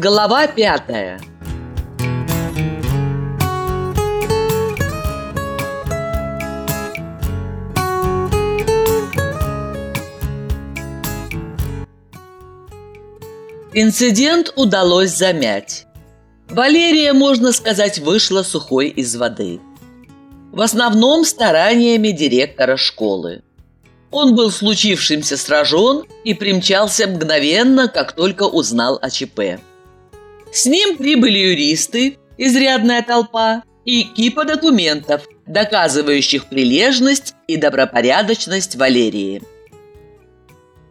Глава пятая Инцидент удалось замять. Валерия, можно сказать, вышла сухой из воды. В основном стараниями директора школы. Он был случившимся сражен и примчался мгновенно, как только узнал о ЧП. С ним прибыли юристы, изрядная толпа и кипа документов, доказывающих прилежность и добропорядочность Валерии.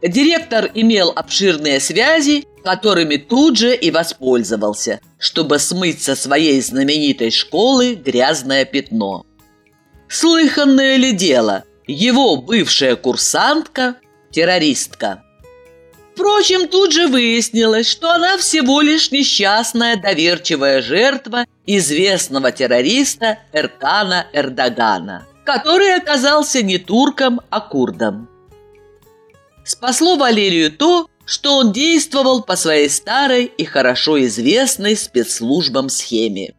Директор имел обширные связи, которыми тут же и воспользовался, чтобы смыть со своей знаменитой школы грязное пятно. Слыханное ли дело, его бывшая курсантка – террористка. Впрочем, тут же выяснилось, что она всего лишь несчастная доверчивая жертва известного террориста Эркана Эрдогана, который оказался не турком, а курдом. Спасло Валерию то, что он действовал по своей старой и хорошо известной спецслужбам схеме.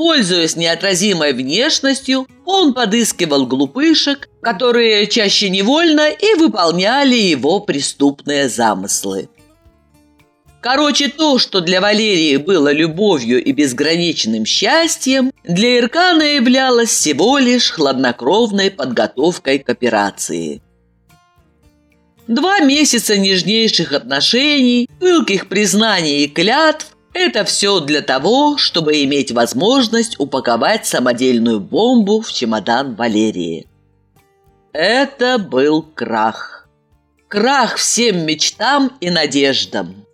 Пользуясь неотразимой внешностью, он подыскивал глупышек, которые чаще невольно и выполняли его преступные замыслы. Короче, то, что для Валерии было любовью и безграничным счастьем, для Иркана являлось всего лишь хладнокровной подготовкой к операции. Два месяца нежнейших отношений, пылких признаний и клятв это все для того, чтобы иметь возможность упаковать самодельную бомбу в чемодан Валерии. Это был крах. Крах всем мечтам и надеждам.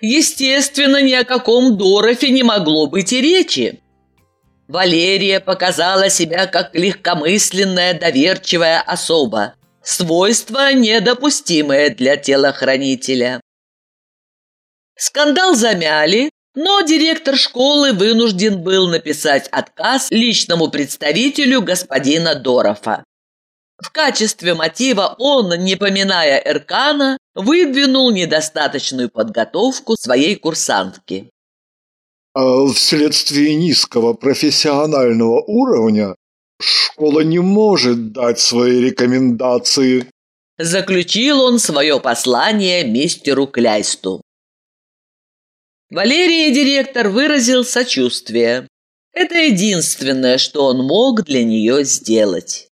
Естественно, ни о каком Дорофе не могло быть и речи. Валерия показала себя как легкомысленная, доверчивая особа, свойство недопустимое для телохранителя. Скандал замяли, но директор школы вынужден был написать отказ личному представителю господина Дорова. В качестве мотива он, не поминая Эркана, выдвинул недостаточную подготовку своей курсантки. А вследствие низкого профессионального уровня школа не может дать свои рекомендации. Заключил он свое послание мистеру Кляйсту. Валерий директор выразил сочувствие. Это единственное, что он мог для нее сделать.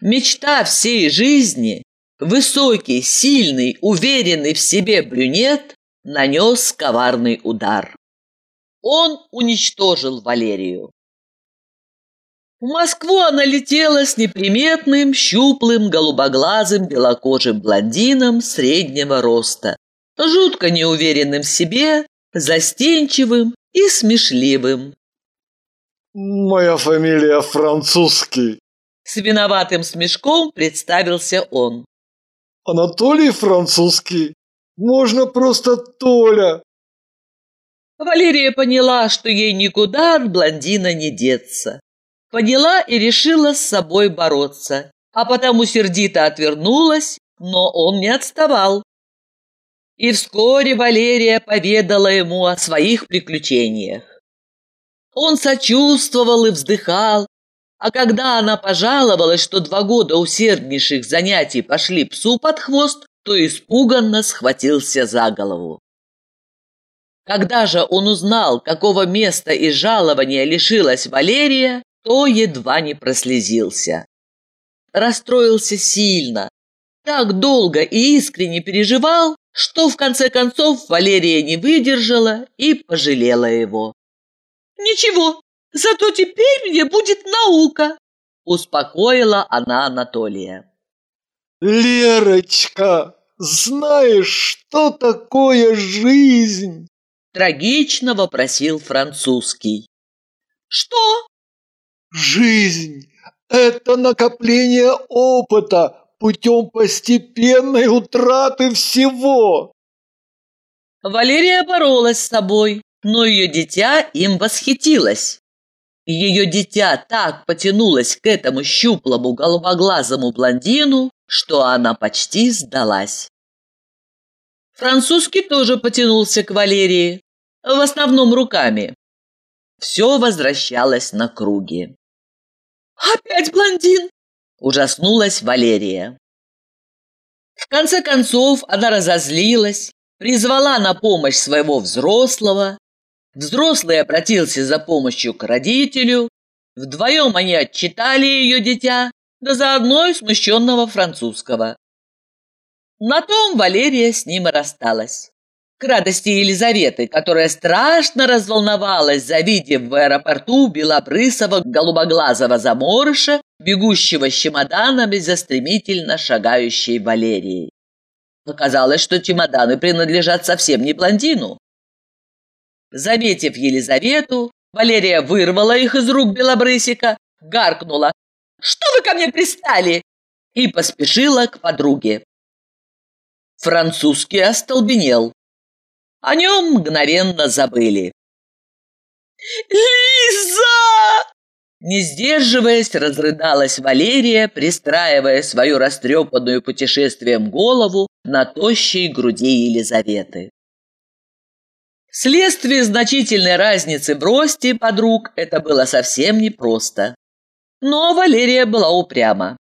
Мечта всей жизни, высокий, сильный, уверенный в себе брюнет, нанес коварный удар. Он уничтожил Валерию. В Москву она летела с неприметным, щуплым, голубоглазым, белокожим блондином среднего роста, жутко неуверенным в себе, застенчивым и смешливым. «Моя фамилия французский», — с виноватым смешком представился он. «Анатолий французский. Можно просто Толя». Валерия поняла, что ей никуда от блондина не деться. Поняла и решила с собой бороться, а потому сердито отвернулась, но он не отставал. И вскоре Валерия поведала ему о своих приключениях. Он сочувствовал и вздыхал, а когда она пожаловалась, что два года усерднейших занятий пошли псу под хвост, то испуганно схватился за голову. Когда же он узнал, какого места и жалования лишилась Валерия, то едва не прослезился. Расстроился сильно, так долго и искренне переживал, что в конце концов Валерия не выдержала и пожалела его. «Ничего, зато теперь мне будет наука», – успокоила она Анатолия. «Лерочка, знаешь, что такое жизнь?» – трагично вопросил французский. «Что?» «Жизнь – это накопление опыта, путем постепенной утраты всего. Валерия боролась с собой, но ее дитя им восхитилось. Ее дитя так потянулось к этому щуплому голубоглазому блондину, что она почти сдалась. Французский тоже потянулся к Валерии, в основном руками. Все возвращалось на круги. «Опять блондин!» – ужаснулась Валерия. В конце концов она разозлилась, призвала на помощь своего взрослого. Взрослый обратился за помощью к родителю. Вдвоем они отчитали ее дитя, да заодно и смущенного французского. На том Валерия с ним и рассталась. К радости Елизаветы, которая страшно разволновалась, завидев в аэропорту белобрысого голубоглазого заморыша, бегущего с чемоданами за стремительно шагающей Валерией. Оказалось, что чемоданы принадлежат совсем не блондину. Заметив Елизавету, Валерия вырвала их из рук белобрысика, гаркнула «Что вы ко мне пристали?» и поспешила к подруге. Французский остолбенел. О нем мгновенно забыли. «Лиза!» Не сдерживаясь, разрыдалась Валерия, пристраивая свою растрепанную путешествием голову на тощей груди Елизаветы. Вследствие значительной разницы в росте подруг это было совсем непросто. Но Валерия была упряма.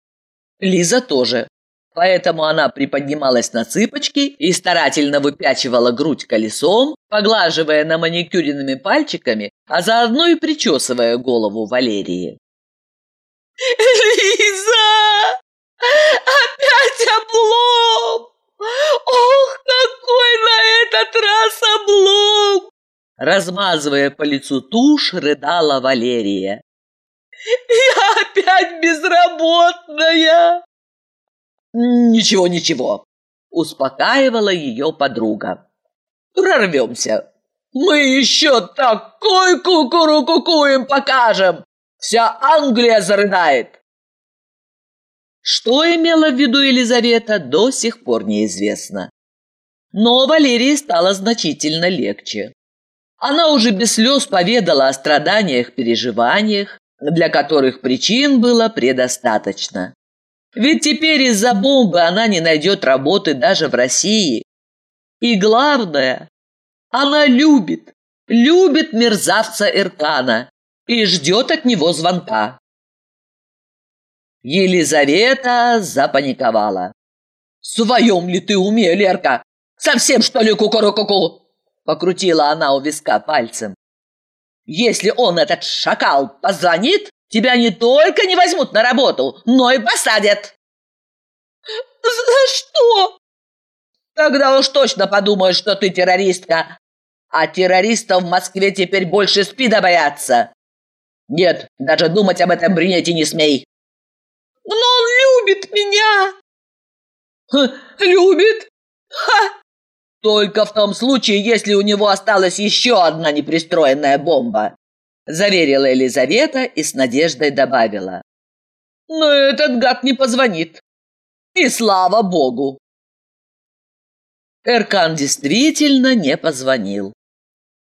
Лиза тоже. Поэтому она приподнималась на цыпочки и старательно выпячивала грудь колесом, поглаживая на маникюренными пальчиками, а заодно и причесывая голову Валерии. «Лиза! Опять облом! Ох, какой на этот раз облом!» Размазывая по лицу тушь, рыдала Валерия. «Я опять безработная!» «Ничего, ничего», – успокаивала ее подруга. «Прорвемся. Мы еще такой кукуру-куку им покажем! Вся Англия зарыдает!» Что имела в виду Елизавета, до сих пор неизвестно. Но Валерии стало значительно легче. Она уже без слез поведала о страданиях, переживаниях, для которых причин было предостаточно. Ведь теперь из-за бомбы она не найдет работы даже в России. И главное, она любит, любит мерзавца Иркана и ждет от него звонка. Елизавета запаниковала. «В своем ли ты уме, Лерка? Совсем, что ли, кукуру-куку?» Покрутила она у виска пальцем. «Если он, этот шакал, позвонит, Тебя не только не возьмут на работу, но и посадят. За что? Тогда уж точно подумают, что ты террористка. А террористов в Москве теперь больше спида боятся. Нет, даже думать об этом бринете не смей. Но он любит меня. Ха, любит? Ха! Только в том случае, если у него осталась еще одна непристроенная бомба заверила Елизавета и с надеждой добавила. Но этот гад не позвонит. И слава богу. Эркан действительно не позвонил.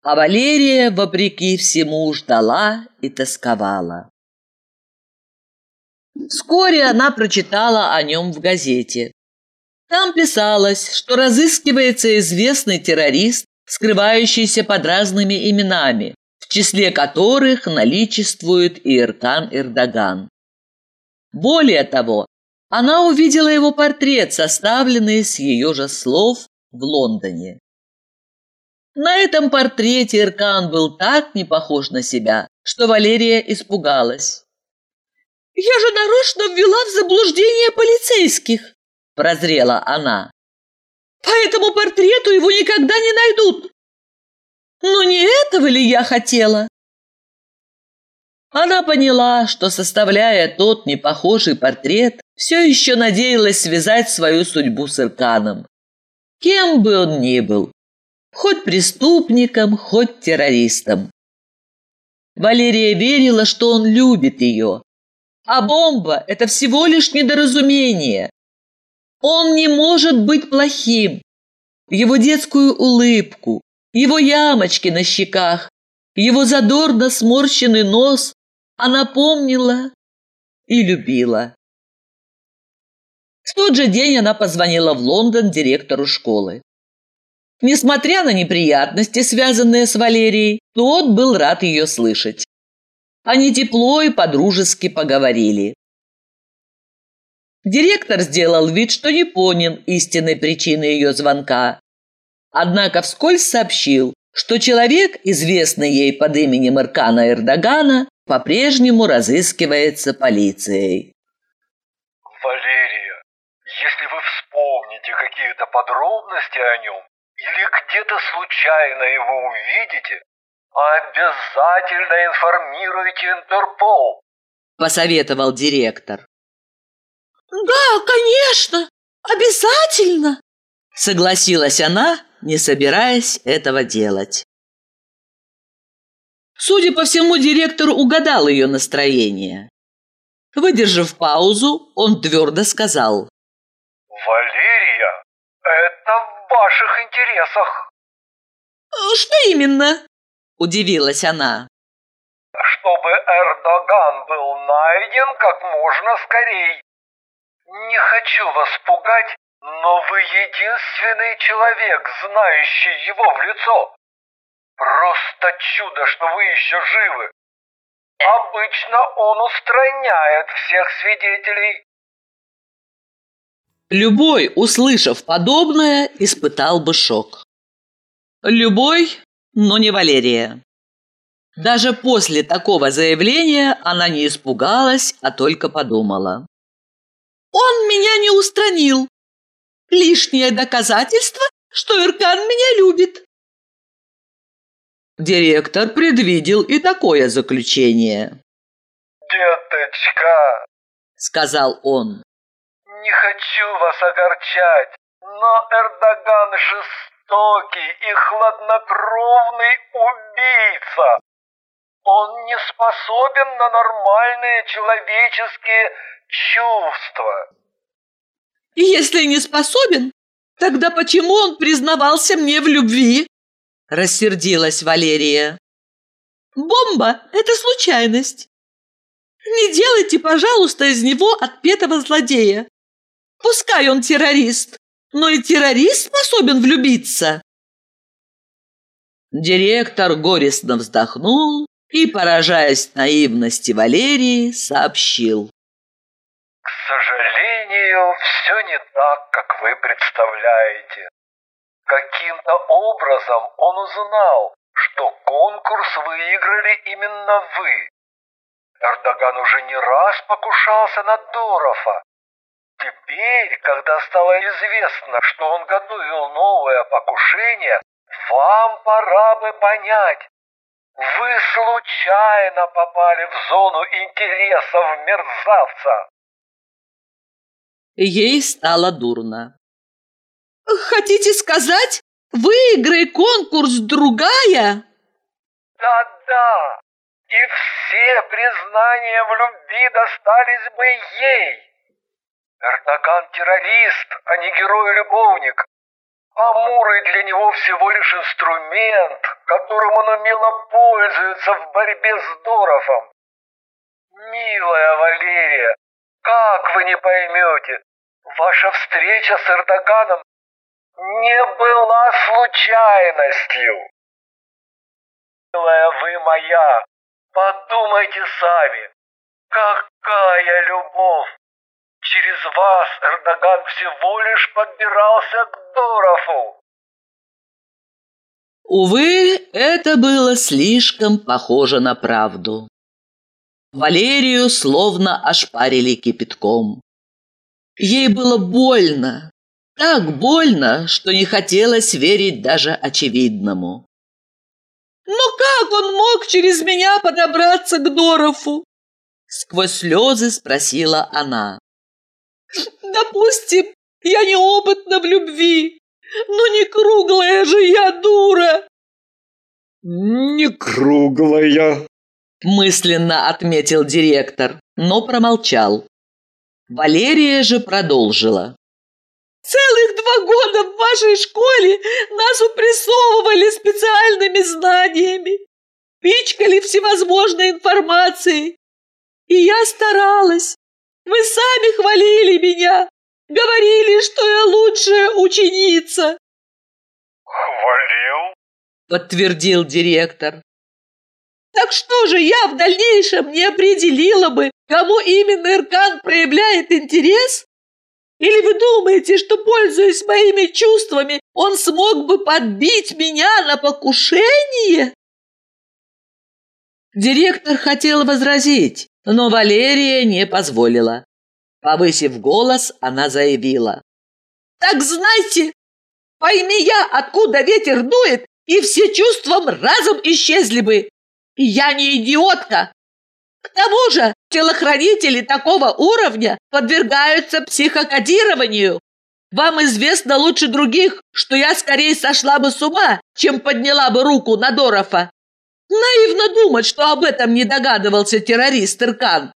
А Валерия, вопреки всему, ждала и тосковала. Вскоре она прочитала о нем в газете. Там писалось, что разыскивается известный террорист, скрывающийся под разными именами, числе которых наличествует и Иркан Эрдоган. Более того, она увидела его портрет, составленный с ее же слов в Лондоне. На этом портрете Иркан был так не похож на себя, что Валерия испугалась. «Я же нарочно ввела в заблуждение полицейских!» – прозрела она. «По этому портрету его никогда не найдут. Ну не этого ли я хотела? Она поняла, что, составляя тот непохожий портрет, все еще надеялась связать свою судьбу с Ирканом. Кем бы он ни был, хоть преступником, хоть террористом. Валерия верила, что он любит ее, а бомба – это всего лишь недоразумение. Он не может быть плохим. Его детскую улыбку, его ямочки на щеках, его задорно сморщенный нос она помнила и любила. В тот же день она позвонила в Лондон директору школы. Несмотря на неприятности, связанные с Валерией, тот был рад ее слышать. Они тепло и подружески поговорили. Директор сделал вид, что не понял истинной причины ее звонка. Однако вскользь сообщил, что человек, известный ей под именем Иркана Эрдогана, по-прежнему разыскивается полицией. Валерия, если вы вспомните какие-то подробности о нем или где-то случайно его увидите, обязательно информируйте Интерпол, посоветовал директор. «Да, конечно, обязательно!» Согласилась она, не собираясь этого делать. Судя по всему, директор угадал ее настроение. Выдержав паузу, он твердо сказал. «Валерия, это в ваших интересах!» «Что именно?» – удивилась она. «Чтобы Эрдоган был найден как можно скорей. Не хочу вас пугать, но вы единственный человек, знающий его в лицо. Просто чудо, что вы еще живы. Обычно он устраняет всех свидетелей. Любой, услышав подобное, испытал бы шок. Любой, но не Валерия. Даже после такого заявления она не испугалась, а только подумала. Он меня не устранил. Лишнее доказательство, что Иркан меня любит. Директор предвидел и такое заключение. «Деточка», — сказал он, — «не хочу вас огорчать, но Эрдоган жестокий и хладнокровный убийца. Он не способен на нормальные человеческие чувства. Если не способен, тогда почему он признавался мне в любви? Рассердилась Валерия. Бомба – это случайность. Не делайте, пожалуйста, из него отпетого злодея. Пускай он террорист, но и террорист способен влюбиться. Директор горестно вздохнул и, поражаясь наивности Валерии, сообщил. Все не так, как вы представляете. Каким-то образом он узнал, что конкурс выиграли именно вы. Эрдоган уже не раз покушался на Дорова. Теперь, когда стало известно, что он готовил новое покушение, вам пора бы понять, вы случайно попали в зону интересов мерзавца. Ей стало дурно. «Хотите сказать, выиграй конкурс другая?» «Да-да, и все признания в любви достались бы ей. Эрдоган террорист, а не герой-любовник. Амуры для него всего лишь инструмент, которым он умело пользуется в борьбе с Доровом. Милая Валерия, как вы не поймете, ваша встреча с Эрдоганом не была случайностью. Милая вы моя, подумайте сами, какая любовь! Через вас Эрдоган всего лишь подбирался к Дорову. Увы, это было слишком похоже на правду. Валерию словно ошпарили кипятком. Ей было больно, так больно, что не хотелось верить даже очевидному. «Но как он мог через меня подобраться к Дорову?» Сквозь слезы спросила она. «Допустим, я неопытна в любви, но не круглая же я дура!» «Не круглая!» Мысленно отметил директор, но промолчал. Валерия же продолжила. Целых два года в вашей школе нас упрессовывали специальными знаниями, пичкали всевозможной информацией. И я старалась. Вы сами хвалили меня, говорили, что я лучшая ученица. Хвалил? Подтвердил директор. Так что же я в дальнейшем не определила бы, кому именно Иркан проявляет интерес? Или вы думаете, что, пользуясь моими чувствами, он смог бы подбить меня на покушение? Директор хотел возразить, но Валерия не позволила. Повысив голос, она заявила. «Так знайте, пойми я, откуда ветер дует, и все чувства разом исчезли бы. Я не идиотка. К тому же телохранители такого уровня подвергаются психокодированию. Вам известно лучше других, что я скорее сошла бы с ума, чем подняла бы руку на Дорофа. Наивно думать, что об этом не догадывался террорист Иркан.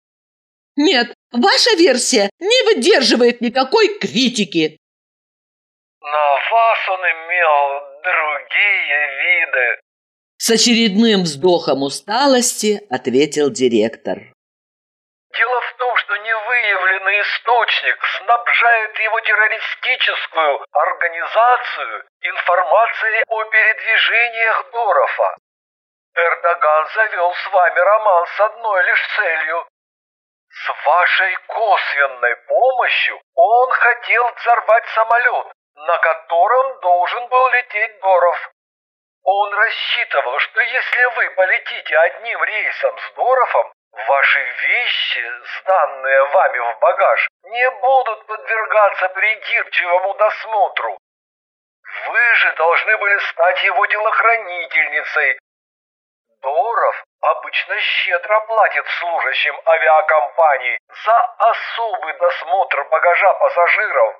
Нет, ваша версия не выдерживает никакой критики. На вас он имел другие виды. С очередным вздохом усталости ответил директор. Дело в том, что невыявленный источник снабжает его террористическую организацию информацией о передвижениях Дорофа. Эрдоган завел с вами роман с одной лишь целью. С вашей косвенной помощью он хотел взорвать самолет, на котором должен был лететь Доров. Он рассчитывал, что если вы полетите одним рейсом с Дорофом, ваши вещи, сданные вами в багаж, не будут подвергаться придирчивому досмотру. Вы же должны были стать его телохранительницей, Доров обычно щедро платит служащим авиакомпании за особый досмотр багажа пассажиров.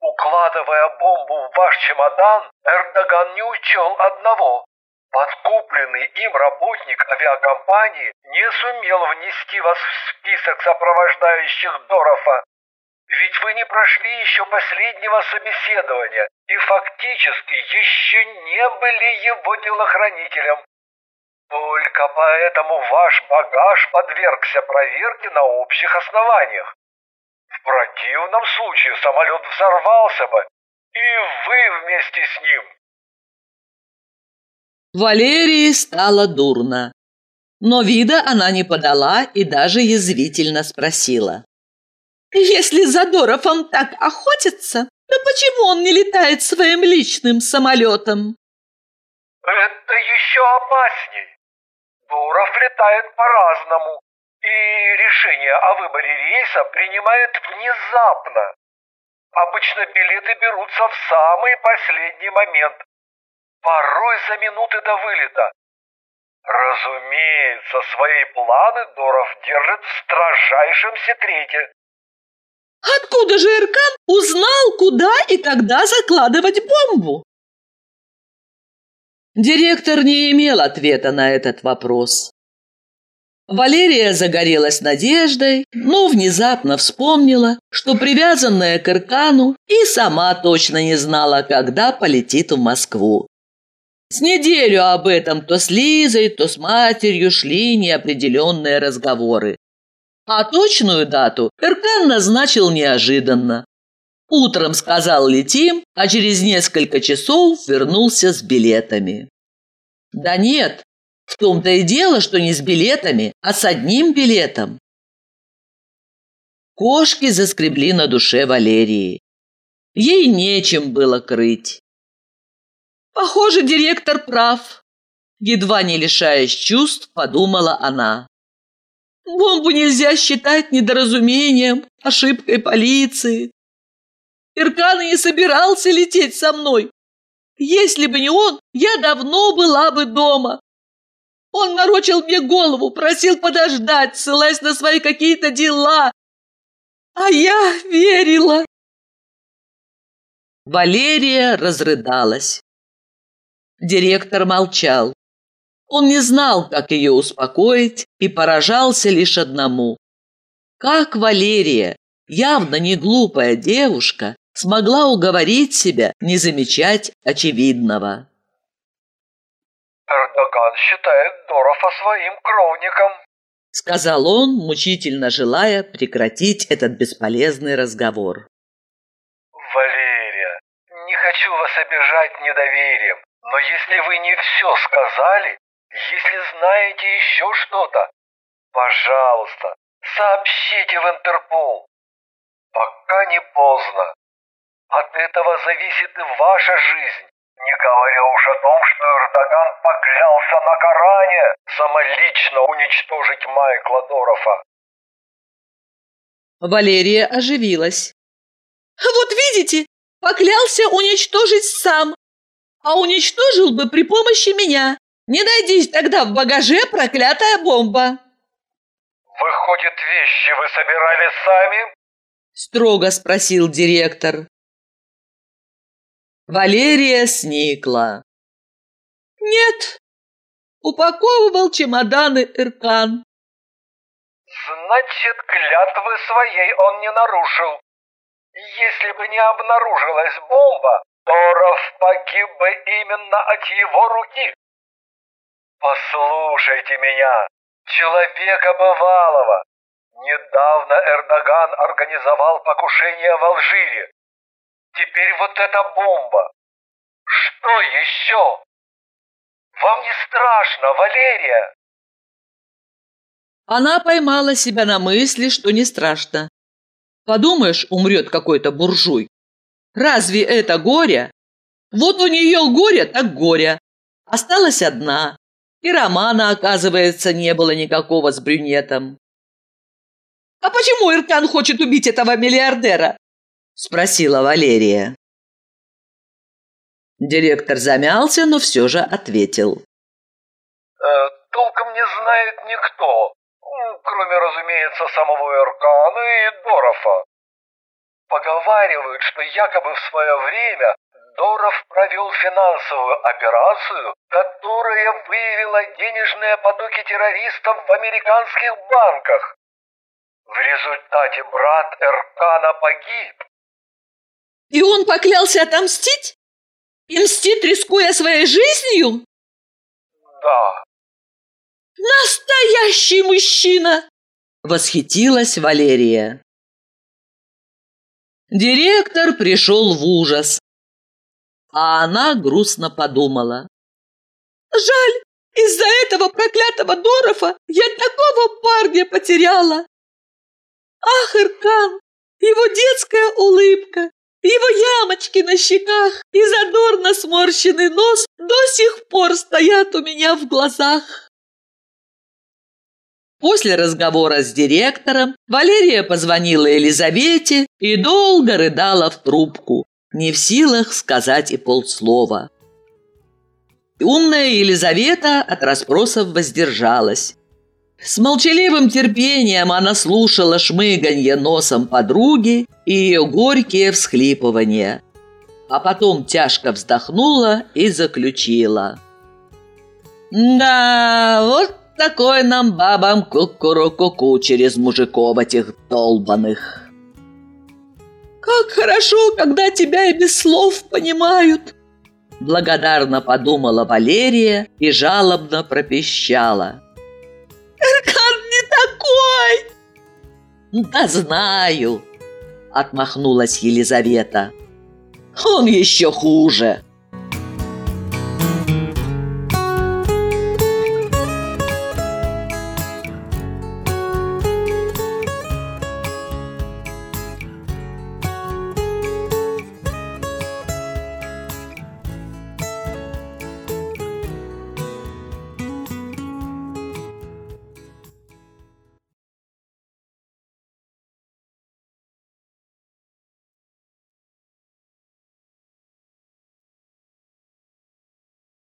Укладывая бомбу в ваш чемодан, Эрдоган не учел одного. Подкупленный им работник авиакомпании не сумел внести вас в список сопровождающих Дорофа. Ведь вы не прошли еще последнего собеседования и фактически еще не были его телохранителем. Только поэтому ваш багаж подвергся проверке на общих основаниях. В противном случае самолет взорвался бы, и вы вместе с ним. Валерии стало дурно. Но вида она не подала и даже язвительно спросила. «Если Задоровым так охотится, то почему он не летает своим личным самолетом?» «Это еще опасней. Дуров летает по-разному, и решение о выборе рейса принимает внезапно. Обычно билеты берутся в самый последний момент, порой за минуты до вылета. Разумеется, свои планы Доров держит в строжайшем секрете. Откуда же Эркан узнал, куда и когда закладывать бомбу? Директор не имел ответа на этот вопрос. Валерия загорелась надеждой, но внезапно вспомнила, что привязанная к Иркану и сама точно не знала, когда полетит в Москву. С неделю об этом то с Лизой, то с матерью шли неопределенные разговоры. А точную дату Иркан назначил неожиданно. Утром сказал «летим», а через несколько часов вернулся с билетами. Да нет, в том-то и дело, что не с билетами, а с одним билетом. Кошки заскребли на душе Валерии. Ей нечем было крыть. Похоже, директор прав. Едва не лишаясь чувств, подумала она. Бомбу нельзя считать недоразумением, ошибкой полиции. Иркан не собирался лететь со мной. Если бы не он, я давно была бы дома. Он морочил мне голову, просил подождать, ссылаясь на свои какие-то дела. А я верила. Валерия разрыдалась. Директор молчал. Он не знал, как ее успокоить, и поражался лишь одному. Как Валерия, явно не глупая девушка, смогла уговорить себя не замечать очевидного. «Эрдоган считает Дорова своим кровником», — сказал он, мучительно желая прекратить этот бесполезный разговор. «Валерия, не хочу хочу вас обижать недоверием, но если вы не все сказали, если знаете еще что-то, пожалуйста, сообщите в Интерпол. Пока не поздно. От этого зависит и ваша жизнь. Не говоря уж о том, что Эрдоган поклялся на Коране самолично уничтожить Майкла Дорофа. Валерия оживилась. Вот видите, поклялся уничтожить сам, а уничтожил бы при помощи меня. Не найдись тогда в багаже проклятая бомба. Выходит, вещи вы собирали сами? Строго спросил директор. Валерия сникла. Нет, упаковывал чемоданы Иркан. Значит, клятвы своей он не нарушил. Если бы не обнаружилась бомба, Торов погиб бы именно от его руки. Послушайте меня, человека бывалого. Недавно Эрдоган организовал покушение в Алжире. Теперь вот эта бомба. Что еще? Вам не страшно, Валерия? Она поймала себя на мысли, что не страшно. Подумаешь, умрет какой-то буржуй. Разве это горе? Вот у нее горе, так горе. Осталась одна. И романа, оказывается, не было никакого с брюнетом. «А почему Иркан хочет убить этого миллиардера?» Спросила Валерия. Директор замялся, но все же ответил. Э, толком не знает никто, кроме, разумеется, самого Иркана и Дорофа. Поговаривают, что якобы в свое время Доров провел финансовую операцию, которая выявила денежные потоки террористов в американских банках. В результате брат Эркана погиб, и он поклялся отомстить? И мстит, рискуя своей жизнью? Да. Настоящий мужчина! Восхитилась Валерия. Директор пришел в ужас, а она грустно подумала. Жаль, из-за этого проклятого Дорофа я такого парня потеряла. Ах, Иркан, его детская улыбка, его ямочки на щеках и задорно сморщенный нос до сих пор стоят у меня в глазах. После разговора с директором Валерия позвонила Елизавете и долго рыдала в трубку, не в силах сказать и полслова. Умная Елизавета от расспросов воздержалась. С молчаливым терпением она слушала шмыганье носом подруги и ее горькие всхлипывания. А потом тяжко вздохнула и заключила. «Да, вот такой нам бабам кукуру-куку через мужиков этих долбаных!» «Как хорошо, когда тебя и без слов понимают!» Благодарно подумала Валерия и жалобно пропищала. «Да знаю!» – отмахнулась Елизавета. «Он еще хуже!»